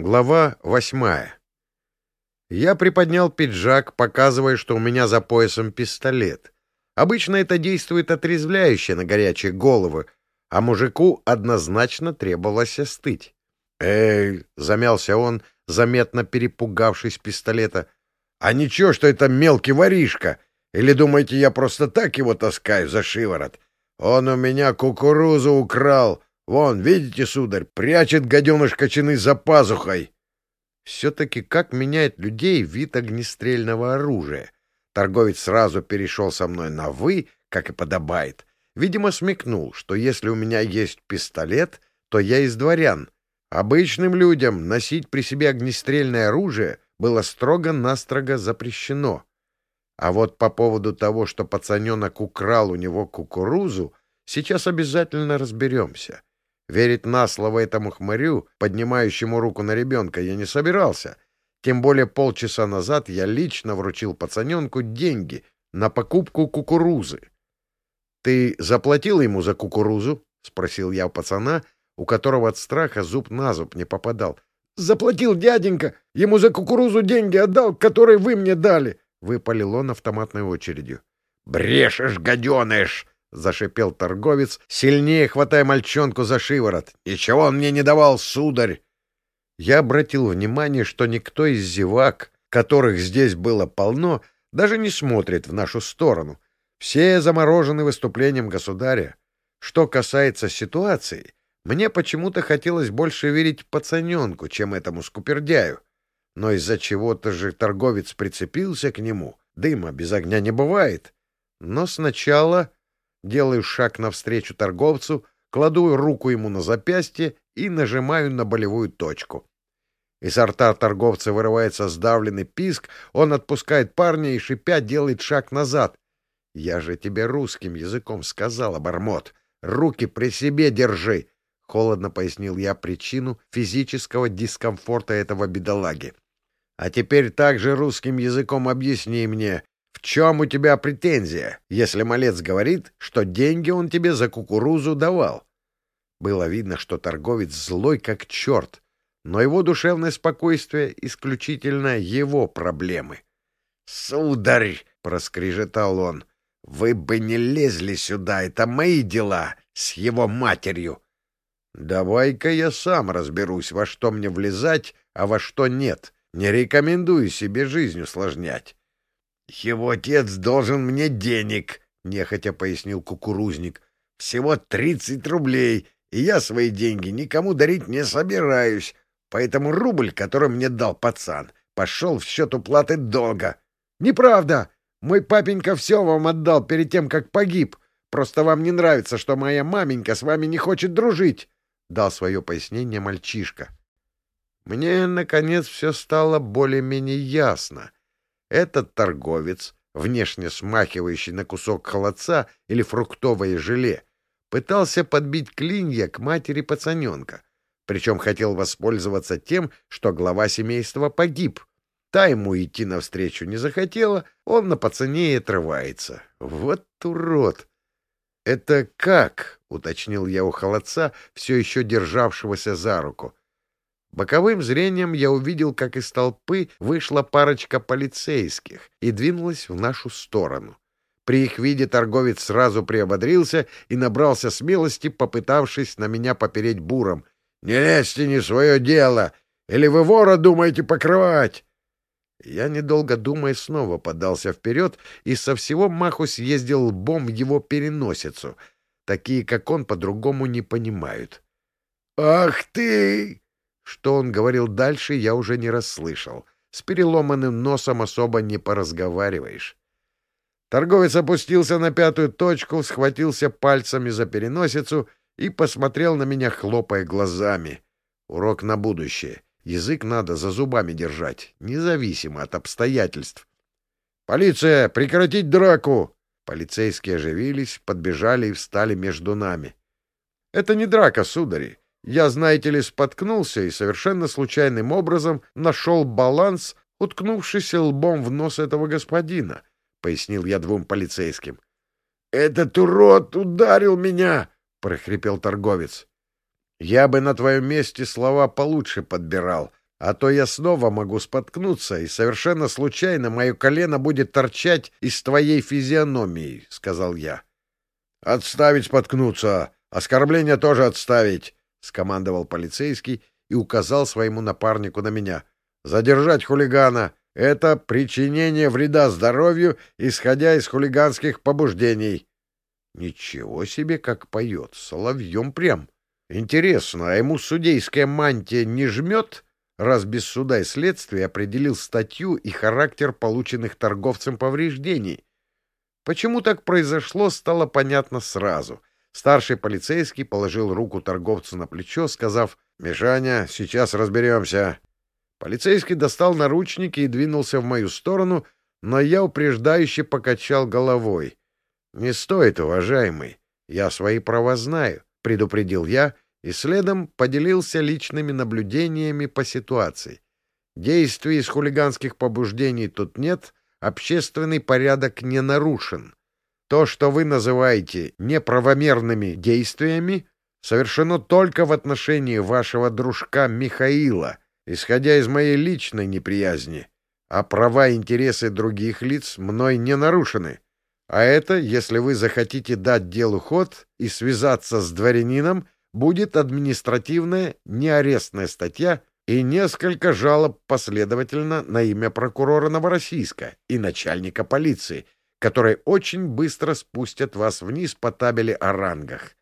Глава восьмая. Я приподнял пиджак, показывая, что у меня за поясом пистолет. Обычно это действует отрезвляюще на горячие головы, а мужику однозначно требовалось остыть. «Эй!» — замялся он, заметно перепугавшись пистолета. «А ничего, что это мелкий воришка? Или думаете, я просто так его таскаю за шиворот? Он у меня кукурузу украл!» Вон, видите, сударь, прячет гаденыш кочаны за пазухой. Все-таки как меняет людей вид огнестрельного оружия? Торговец сразу перешел со мной на «вы», как и подобает. Видимо, смекнул, что если у меня есть пистолет, то я из дворян. Обычным людям носить при себе огнестрельное оружие было строго-настрого запрещено. А вот по поводу того, что пацаненок украл у него кукурузу, сейчас обязательно разберемся. Верить на слово этому хмырю, поднимающему руку на ребенка, я не собирался. Тем более полчаса назад я лично вручил пацаненку деньги на покупку кукурузы. — Ты заплатил ему за кукурузу? — спросил я у пацана, у которого от страха зуб на зуб не попадал. — Заплатил дяденька. Ему за кукурузу деньги отдал, которые вы мне дали. — выпалил он автоматной очередью. — Брешешь, гаденыш! — зашипел торговец, сильнее хватая мальчонку за шиворот. — Ничего он мне не давал, сударь! Я обратил внимание, что никто из зевак, которых здесь было полно, даже не смотрит в нашу сторону. Все заморожены выступлением государя. Что касается ситуации, мне почему-то хотелось больше верить пацаненку, чем этому скупердяю. Но из-за чего-то же торговец прицепился к нему. Дыма без огня не бывает. Но сначала делаю шаг навстречу торговцу, кладу руку ему на запястье и нажимаю на болевую точку. Из рта торговца вырывается сдавленный писк, он отпускает парня и, шипя, делает шаг назад. «Я же тебе русским языком сказал, обормот. Руки при себе держи!» — холодно пояснил я причину физического дискомфорта этого бедолаги. «А теперь также русским языком объясни мне, в чем у тебя претензия, если малец говорит, что деньги он тебе за кукурузу давал? Было видно, что торговец злой как черт, но его душевное спокойствие — исключительно его проблемы. — Сударь! — проскрежетал он. — Вы бы не лезли сюда, это мои дела с его матерью. — Давай-ка я сам разберусь, во что мне влезать, а во что нет. Не рекомендую себе жизнь усложнять. «Его отец должен мне денег», — нехотя пояснил кукурузник. «Всего тридцать рублей, и я свои деньги никому дарить не собираюсь, поэтому рубль, который мне дал пацан, пошел в счет уплаты долга». «Неправда! Мой папенька все вам отдал перед тем, как погиб. Просто вам не нравится, что моя маменька с вами не хочет дружить», — дал свое пояснение мальчишка. Мне, наконец, все стало более-менее ясно — этот торговец, внешне смахивающий на кусок холодца или фруктовое желе, пытался подбить клинья к матери пацаненка, причем хотел воспользоваться тем, что глава семейства погиб. Та ему идти навстречу не захотела, он на пацане и отрывается. Вот урод! — Это как? — уточнил я у холодца, все еще державшегося за руку. Боковым зрением я увидел, как из толпы вышла парочка полицейских и двинулась в нашу сторону. При их виде торговец сразу приободрился и набрался смелости, попытавшись на меня попереть буром. «Не лезьте не свое дело! Или вы вора думаете покрывать?» Я, недолго думая, снова подался вперед и со всего маху съездил лбом в его переносицу. Такие, как он, по-другому не понимают. «Ах ты!» Что он говорил дальше, я уже не расслышал. С переломанным носом особо не поразговариваешь. Торговец опустился на пятую точку, схватился пальцами за переносицу и посмотрел на меня, хлопая глазами. Урок на будущее. Язык надо за зубами держать, независимо от обстоятельств. «Полиция! Прекратить драку!» Полицейские оживились, подбежали и встали между нами. «Это не драка, судари. Я, знаете ли, споткнулся и совершенно случайным образом нашел баланс, уткнувшийся лбом в нос этого господина, — пояснил я двум полицейским. — Этот урод ударил меня! — прохрипел торговец. — Я бы на твоем месте слова получше подбирал, а то я снова могу споткнуться, и совершенно случайно мое колено будет торчать из твоей физиономии, — сказал я. — Отставить споткнуться! Оскорбление тоже отставить! — скомандовал полицейский и указал своему напарнику на меня. — Задержать хулигана! Это причинение вреда здоровью, исходя из хулиганских побуждений. Ничего себе, как поет, соловьем прям. Интересно, а ему судейская мантия не жмет, раз без суда и следствия определил статью и характер полученных торговцем повреждений? Почему так произошло, стало понятно сразу. Старший полицейский положил руку торговцу на плечо, сказав, «Мишаня, сейчас разберемся». Полицейский достал наручники и двинулся в мою сторону, но я упреждающе покачал головой. «Не стоит, уважаемый. Я свои права знаю», — предупредил я и следом поделился личными наблюдениями по ситуации. Действий из хулиганских побуждений тут нет, общественный порядок не нарушен. То, что вы называете неправомерными действиями, совершено только в отношении вашего дружка Михаила, исходя из моей личной неприязни, а права и интересы других лиц мной не нарушены. А это, если вы захотите дать делу ход и связаться с дворянином, будет административная неарестная статья и несколько жалоб последовательно на имя прокурора Новороссийска и начальника полиции, которые очень быстро спустят вас вниз по табели о рангах.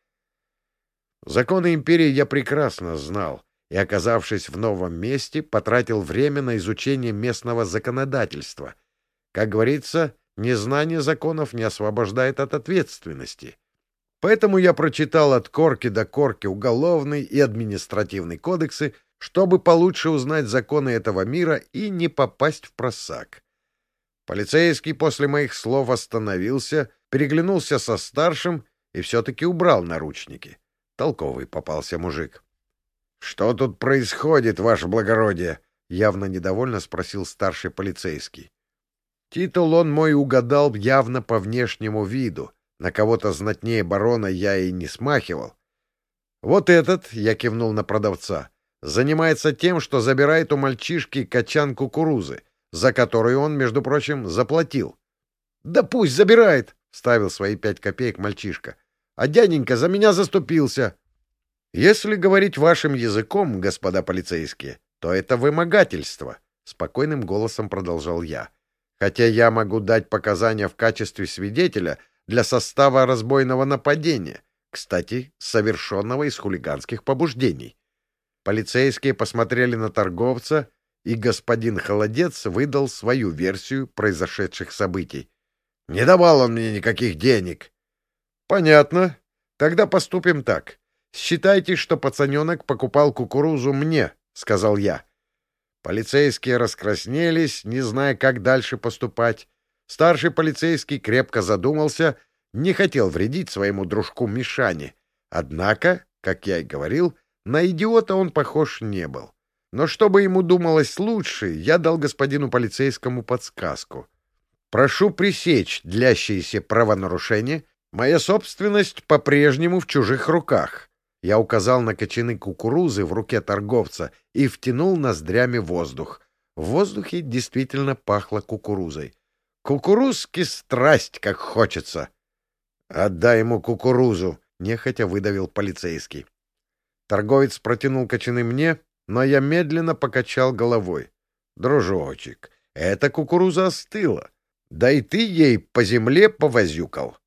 Законы империи я прекрасно знал, и, оказавшись в новом месте, потратил время на изучение местного законодательства. Как говорится, незнание законов не освобождает от ответственности. Поэтому я прочитал от корки до корки уголовный и административный кодексы, чтобы получше узнать законы этого мира и не попасть в просак. Полицейский после моих слов остановился, переглянулся со старшим и все-таки убрал наручники. Толковый попался мужик. — Что тут происходит, ваше благородие? — явно недовольно спросил старший полицейский. Титул он мой угадал явно по внешнему виду. На кого-то знатнее барона я и не смахивал. Вот этот, — я кивнул на продавца, — занимается тем, что забирает у мальчишки качан кукурузы, за которую он, между прочим, заплатил. — Да пусть забирает, — вставил свои пять копеек мальчишка. — А дяденька за меня заступился. Если говорить вашим языком, господа полицейские, то это вымогательство, — спокойным голосом продолжал я. Хотя я могу дать показания в качестве свидетеля для состава разбойного нападения, кстати, совершенного из хулиганских побуждений. Полицейские посмотрели на торговца, и господин Холодец выдал свою версию произошедших событий. «Не давал он мне никаких денег». «Понятно. Тогда поступим так. Считайте, что пацаненок покупал кукурузу мне, — сказал я. Полицейские раскраснелись, не зная, как дальше поступать. Старший полицейский крепко задумался, не хотел вредить своему дружку Мишане. Однако, как я и говорил, на идиота он похож не был. Но чтобы ему думалось лучше, я дал господину полицейскому подсказку. Прошу пресечь длящиеся правонарушения. Моя собственность по-прежнему в чужих руках. Я указал на кочаны кукурузы в руке торговца и втянул ноздрями воздух. В воздухе действительно пахло кукурузой. Кукурузки страсть, как хочется. — Отдай ему кукурузу, — нехотя выдавил полицейский. Торговец протянул кочаны мне, но я медленно покачал головой. — Дружочек, эта кукуруза остыла. Да и ты ей по земле повозюкал.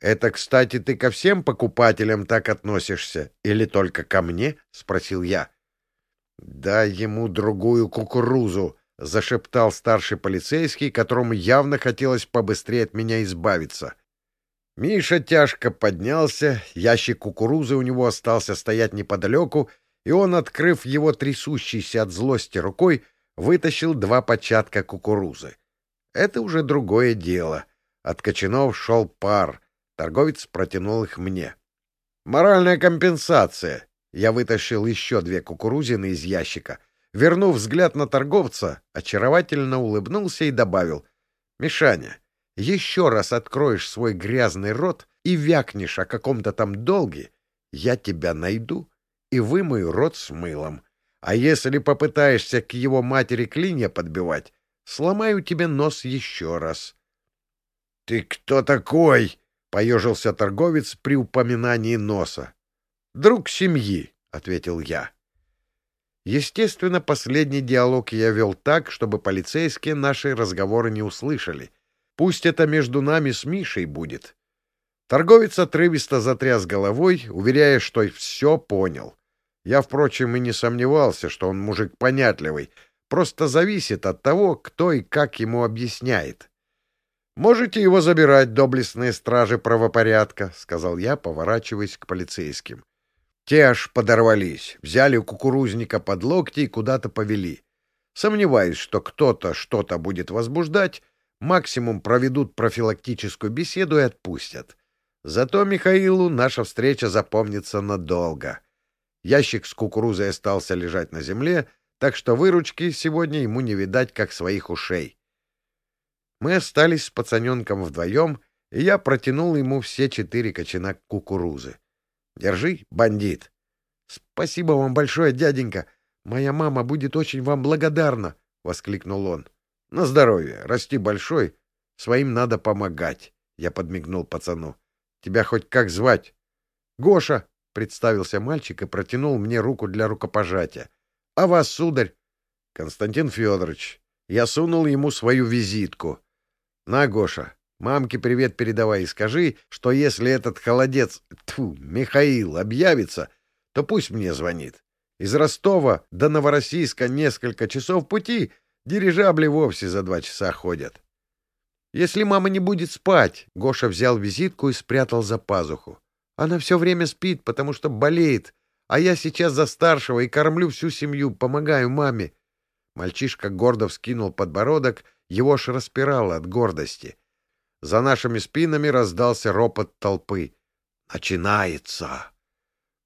«Это, кстати, ты ко всем покупателям так относишься или только ко мне?» — спросил я. «Дай ему другую кукурузу», — зашептал старший полицейский, которому явно хотелось побыстрее от меня избавиться. Миша тяжко поднялся, ящик кукурузы у него остался стоять неподалеку, и он, открыв его трясущейся от злости рукой, вытащил два початка кукурузы. Это уже другое дело. От кочанов шел пар — Торговец протянул их мне. «Моральная компенсация!» Я вытащил еще две кукурузины из ящика. Вернув взгляд на торговца, очаровательно улыбнулся и добавил. «Мишаня, еще раз откроешь свой грязный рот и вякнешь о каком-то там долге, я тебя найду и вымою рот с мылом. А если попытаешься к его матери клинья подбивать, сломаю тебе нос еще раз. — Ты кто такой? — поежился торговец при упоминании носа. — Друг семьи, — ответил я. Естественно, последний диалог я вел так, чтобы полицейские наши разговоры не услышали. Пусть это между нами с Мишей будет. Торговец отрывисто затряс головой, уверяя, что все понял. Я, впрочем, и не сомневался, что он мужик понятливый, просто зависит от того, кто и как ему объясняет. «Можете его забирать, доблестные стражи правопорядка», — сказал я, поворачиваясь к полицейским. Те аж подорвались, взяли кукурузника под локти и куда-то повели. Сомневаюсь, что кто-то что-то будет возбуждать, максимум проведут профилактическую беседу и отпустят. Зато Михаилу наша встреча запомнится надолго. Ящик с кукурузой остался лежать на земле, так что выручки сегодня ему не видать, как своих ушей. Мы остались с пацаненком вдвоем, и я протянул ему все четыре кочана кукурузы. Держи, бандит. Спасибо вам большое, дяденька. Моя мама будет очень вам благодарна, воскликнул он. На здоровье, расти большой. Своим надо помогать, я подмигнул пацану. Тебя хоть как звать? Гоша, представился мальчик и протянул мне руку для рукопожатия. А вас, сударь? Константин Федорович. Я сунул ему свою визитку. На, Гоша, Мамке привет передавай и скажи, что если этот холодец, тьфу, Михаил, объявится, то пусть мне звонит. Из Ростова до Новороссийска несколько часов пути, дирижабли вовсе за два часа ходят. Если мама не будет спать, Гоша взял визитку и спрятал за пазуху. Она все время спит, потому что болеет, а я сейчас за старшего и кормлю всю семью, помогаю маме. Мальчишка гордо вскинул подбородок, его аж распирало от гордости. За нашими спинами раздался ропот толпы. «Начинается!»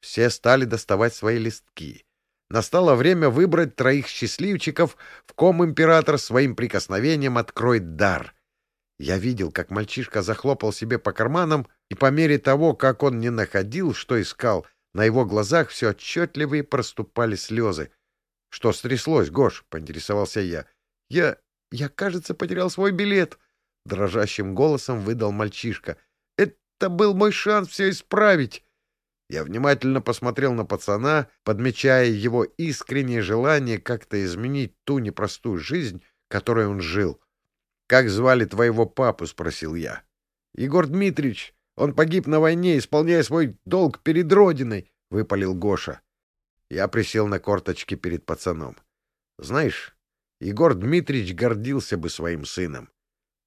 Все стали доставать свои листки. Настало время выбрать троих счастливчиков, в ком император своим прикосновением откроет дар. Я видел, как мальчишка захлопал себе по карманам, и по мере того, как он не находил, что искал, на его глазах все отчетливее проступали слезы. — Что стряслось, Гош? — поинтересовался я. — Я... я, кажется, потерял свой билет. — дрожащим голосом выдал мальчишка. «Это был мой шанс все исправить!» Я внимательно посмотрел на пацана, подмечая его искреннее желание как-то изменить ту непростую жизнь, которой он жил. «Как звали твоего папу?» — спросил я. «Егор Дмитриевич. Он погиб на войне, исполняя свой долг перед Родиной», — выпалил Гоша. Я присел на корточки перед пацаном. «Знаешь, Егор Дмитриевич гордился бы своим сыном.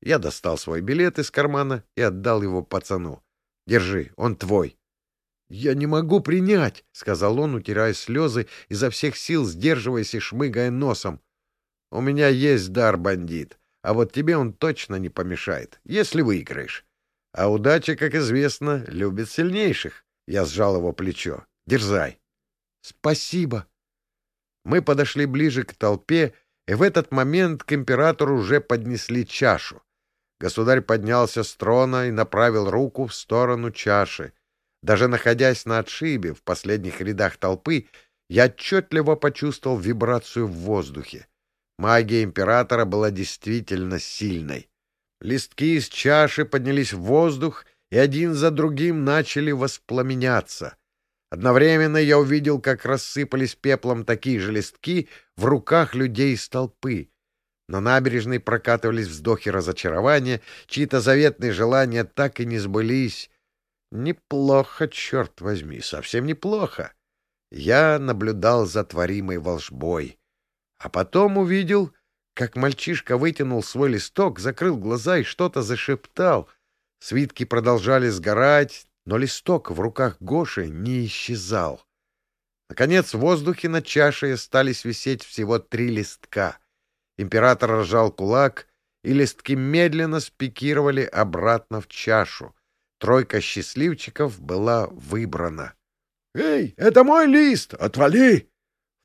Я достал свой билет из кармана и отдал его пацану. «Держи, он твой». «Я не могу принять», — сказал он, утирая слезы, изо всех сил сдерживаясь и шмыгая носом. «У меня есть дар, бандит, а вот тебе он точно не помешает, если выиграешь. А удача, как известно, любит сильнейших». Я сжал его плечо. «Дерзай». «Спасибо». Мы подошли ближе к толпе, и в этот момент к императору уже поднесли чашу. Государь поднялся с трона и направил руку в сторону чаши. Даже находясь на отшибе, в последних рядах толпы, я отчетливо почувствовал вибрацию в воздухе. Магия императора была действительно сильной. Листки из чаши поднялись в воздух и один за другим начали воспламеняться. Одновременно я увидел, как рассыпались пеплом такие же листки в руках людей из толпы. На набережной прокатывались вздохи разочарования, чьи-то заветные желания так и не сбылись. Неплохо, черт возьми, совсем неплохо. Я наблюдал за творимой волшбой. А потом увидел, как мальчишка вытянул свой листок, закрыл глаза и что-то зашептал. Свитки продолжали сгорать, но листок в руках Гоши не исчезал. Наконец в воздухе над чашей остались висеть всего три листка — Император разжал кулак, и листки медленно спикировали обратно в чашу. Тройка счастливчиков была выбрана. «Эй, это мой лист! Отвали!»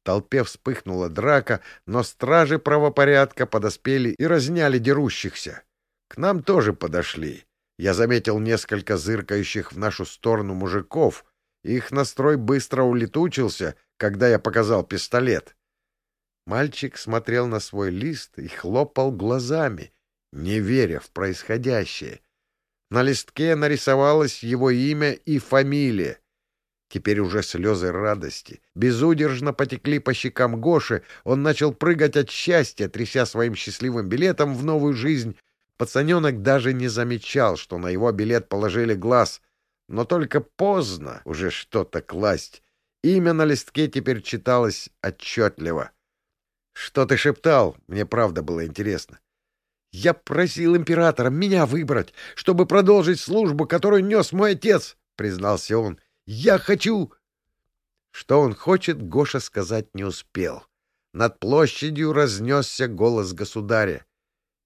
Толпе вспыхнула драка, но стражи правопорядка подоспели и разняли дерущихся. К нам тоже подошли. Я заметил несколько зыркающих в нашу сторону мужиков. Их настрой быстро улетучился, когда я показал пистолет. Мальчик смотрел на свой лист и хлопал глазами, не веря в происходящее. На листке нарисовалось его имя и фамилия. Теперь уже слезы радости безудержно потекли по щекам Гоши. Он начал прыгать от счастья, тряся своим счастливым билетом в новую жизнь. Пацаненок даже не замечал, что на его билет положили глаз. Но только поздно уже что-то класть. Имя на листке теперь читалось отчетливо. — Что ты шептал? Мне правда было интересно. — Я просил императора меня выбрать, чтобы продолжить службу, которую нес мой отец, — признался он. — я хочу...» Что он хочет, Гоша сказать не успел. Над площадью разнесся голос государя.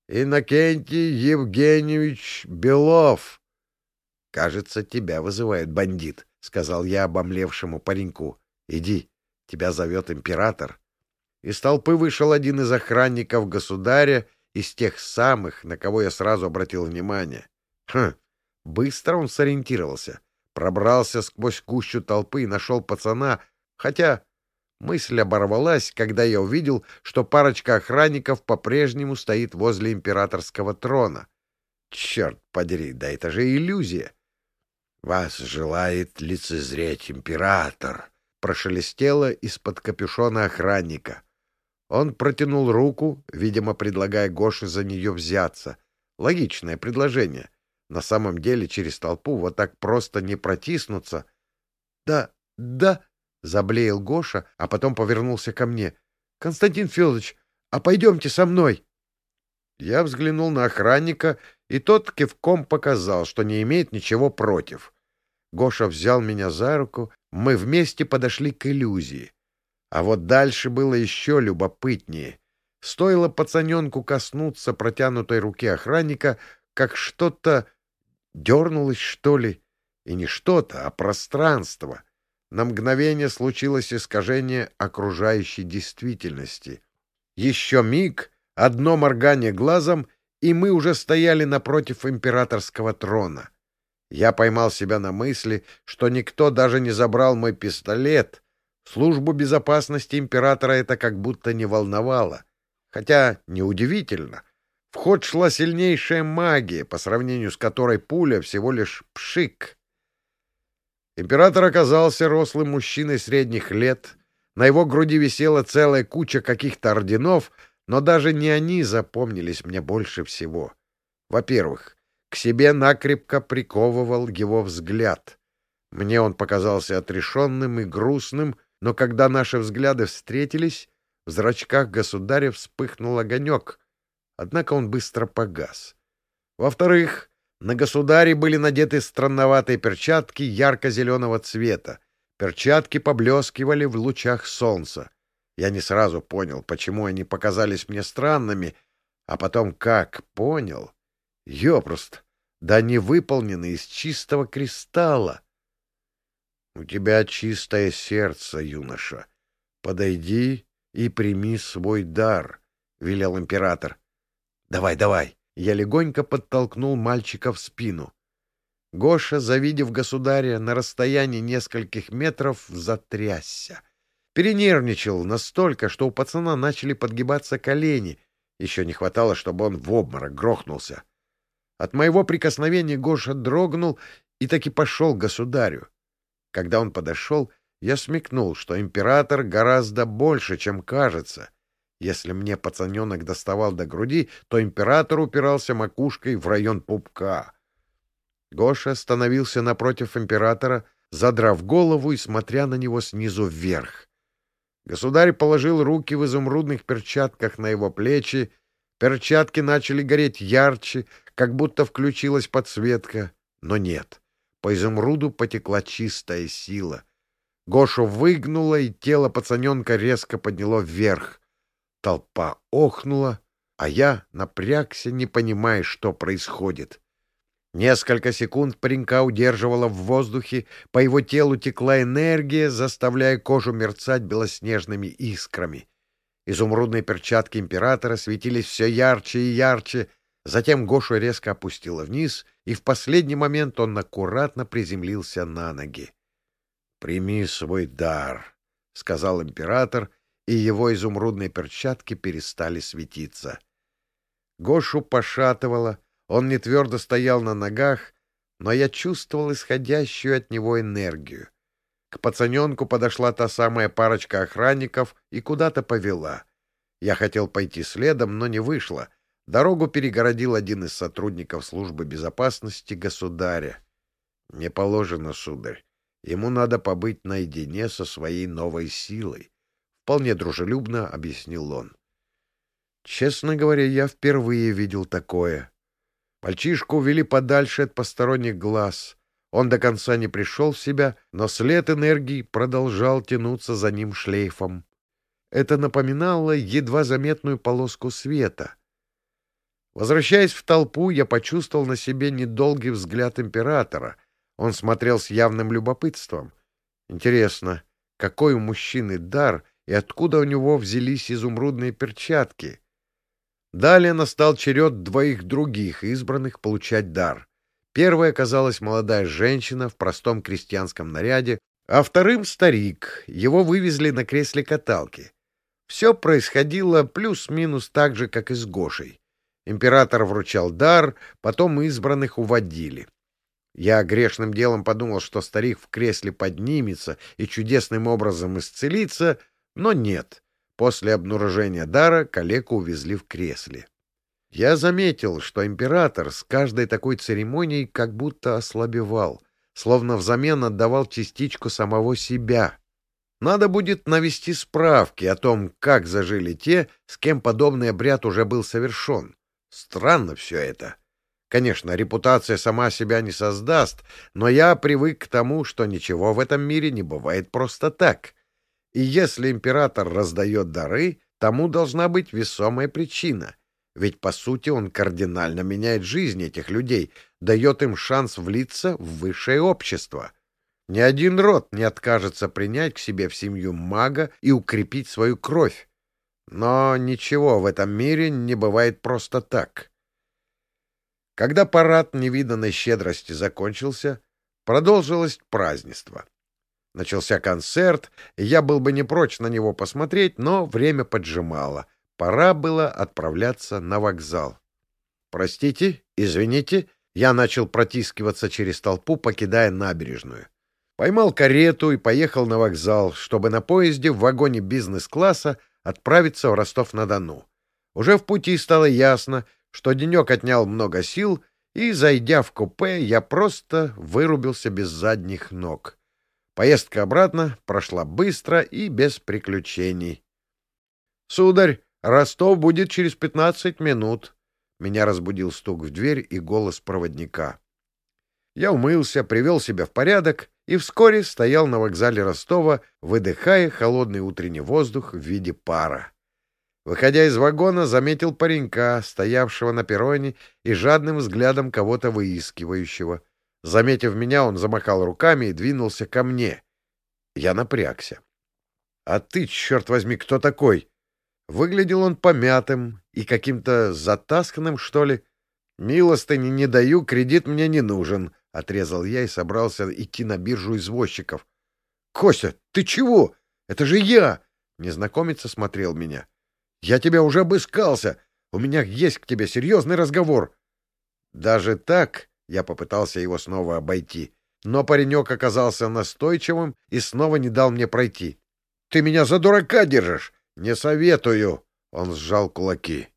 «Иннокентий Евгеньевич Белов!» «Кажется, тебя вызывает бандит», — сказал я обомлевшему пареньку. «Иди, тебя зовет император». Из толпы вышел один из охранников государя, из тех самых, на кого я сразу обратил внимание. Хм, быстро он сориентировался пробрался сквозь кущу толпы и нашел пацана, хотя мысль оборвалась, когда я увидел, что парочка охранников по-прежнему стоит возле императорского трона. Черт подери, да это же иллюзия! — Вас желает лицезреть император! — прошелестело из-под капюшона охранника. Он протянул руку, видимо, предлагая Гоше за нее взяться. Логичное предложение. На самом деле через толпу вот так просто не протиснуться. — Да, да, — заблеял Гоша, а потом повернулся ко мне. — Константин Федорович, а пойдемте со мной. Я взглянул на охранника, и тот кивком показал, что не имеет ничего против. Гоша взял меня за руку, мы вместе подошли к иллюзии. А вот дальше было еще любопытнее. Стоило пацаненку коснуться протянутой руки охранника, как что-то Дернулось, что ли? И не что-то, а пространство. На мгновение случилось искажение окружающей действительности. Еще миг, одно моргание глазом, и мы уже стояли напротив императорского трона. Я поймал себя на мысли, что никто даже не забрал мой пистолет. Службу безопасности императора это как будто не волновало. Хотя неудивительно. Ход шла сильнейшая магия, по сравнению с которой пуля всего лишь пшик. Император оказался рослым мужчиной средних лет. На его груди висела целая куча каких-то орденов, но даже не они запомнились мне больше всего. Во-первых, к себе накрепко приковывал его взгляд. Мне он показался отрешенным и грустным, но когда наши взгляды встретились, в зрачках государя вспыхнул огонек — Однако он быстро погас. Во-вторых, на государе были надеты странноватые перчатки ярко-зеленого цвета. Перчатки поблескивали в лучах солнца. Я не сразу понял, почему они показались мне странными, а потом как понял. Ёпрост, да они выполнены из чистого кристалла. — У тебя чистое сердце, юноша. Подойди и прими свой дар, — велел император. Давай, давай. Я легонько подтолкнул мальчика в спину. Гоша, завидев государя на расстоянии нескольких метров, затрясся. Перенервничал настолько, что у пацана начали подгибаться колени. Еще не хватало, чтобы он в обморок грохнулся. От моего прикосновения Гоша дрогнул и таки пошел к государю. Когда он подошел, я смекнул, что император гораздо больше, чем кажется — если мне пацаненок доставал до груди, то император упирался макушкой в район пупка. Гоша остановился напротив императора, задрав голову и смотря на него снизу вверх. Государь положил руки в изумрудных перчатках на его плечи. Перчатки начали гореть ярче, как будто включилась подсветка. Но нет, по изумруду потекла чистая сила. Гошу выгнуло, и тело пацаненка резко подняло вверх — Толпа охнула, а я напрягся, не понимая, что происходит. Несколько секунд паренька удерживала в воздухе, по его телу текла энергия, заставляя кожу мерцать белоснежными искрами. Изумрудные перчатки императора светились все ярче и ярче, затем Гошу резко опустила вниз, и в последний момент он аккуратно приземлился на ноги. — Прими свой дар, — сказал император, и его изумрудные перчатки перестали светиться. Гошу пошатывало, он не твердо стоял на ногах, но я чувствовал исходящую от него энергию. К пацаненку подошла та самая парочка охранников и куда-то повела. Я хотел пойти следом, но не вышло. Дорогу перегородил один из сотрудников службы безопасности государя. Не положено, сударь. Ему надо побыть наедине со своей новой силой. Вполне дружелюбно объяснил он. Честно говоря, я впервые видел такое. Мальчишку увели подальше от посторонних глаз. Он до конца не пришел в себя, но след энергии продолжал тянуться за ним шлейфом. Это напоминало едва заметную полоску света. Возвращаясь в толпу, я почувствовал на себе недолгий взгляд императора. Он смотрел с явным любопытством. Интересно, какой у мужчины дар и откуда у него взялись изумрудные перчатки? Далее настал черед двоих других избранных получать дар. Первой оказалась молодая женщина в простом крестьянском наряде, а вторым — старик. Его вывезли на кресле каталки. Все происходило плюс-минус так же, как и с Гошей. Император вручал дар, потом избранных уводили. Я грешным делом подумал, что старик в кресле поднимется и чудесным образом исцелится, но нет. После обнаружения дара калеку увезли в кресле. Я заметил, что император с каждой такой церемонией как будто ослабевал, словно взамен отдавал частичку самого себя. Надо будет навести справки о том, как зажили те, с кем подобный обряд уже был совершен. Странно все это. Конечно, репутация сама себя не создаст, но я привык к тому, что ничего в этом мире не бывает просто так. И если император раздает дары, тому должна быть весомая причина — ведь, по сути, он кардинально меняет жизнь этих людей, дает им шанс влиться в высшее общество. Ни один род не откажется принять к себе в семью мага и укрепить свою кровь. Но ничего в этом мире не бывает просто так. Когда парад невиданной щедрости закончился, продолжилось празднество. Начался концерт, и я был бы не прочь на него посмотреть, но время поджимало — Пора было отправляться на вокзал. «Простите, извините», я начал протискиваться через толпу, покидая набережную. Поймал карету и поехал на вокзал, чтобы на поезде в вагоне бизнес-класса отправиться в Ростов-на-Дону. Уже в пути стало ясно, что денек отнял много сил, и, зайдя в купе, я просто вырубился без задних ног. Поездка обратно прошла быстро и без приключений. — Сударь, Ростов будет через пятнадцать минут. Меня разбудил стук в дверь и голос проводника. Я умылся, привел себя в порядок и вскоре стоял на вокзале Ростова, выдыхая холодный утренний воздух в виде пара. Выходя из вагона, заметил паренька, стоявшего на перроне и жадным взглядом кого-то выискивающего. Заметив меня, он замахал руками и двинулся ко мне. Я напрягся. — А ты, черт возьми, кто такой? Выглядел он помятым и каким-то затасканным, что ли. «Милостыни не даю, кредит мне не нужен», — отрезал я и собрался идти на биржу извозчиков. «Костя, ты чего? Это же я!» Незнакомец осмотрел меня. «Я тебя уже обыскался. У меня есть к тебе серьезный разговор». Даже так я попытался его снова обойти, но паренек оказался настойчивым и снова не дал мне пройти. «Ты меня за дурака держишь! «Не советую!» — он сжал кулаки.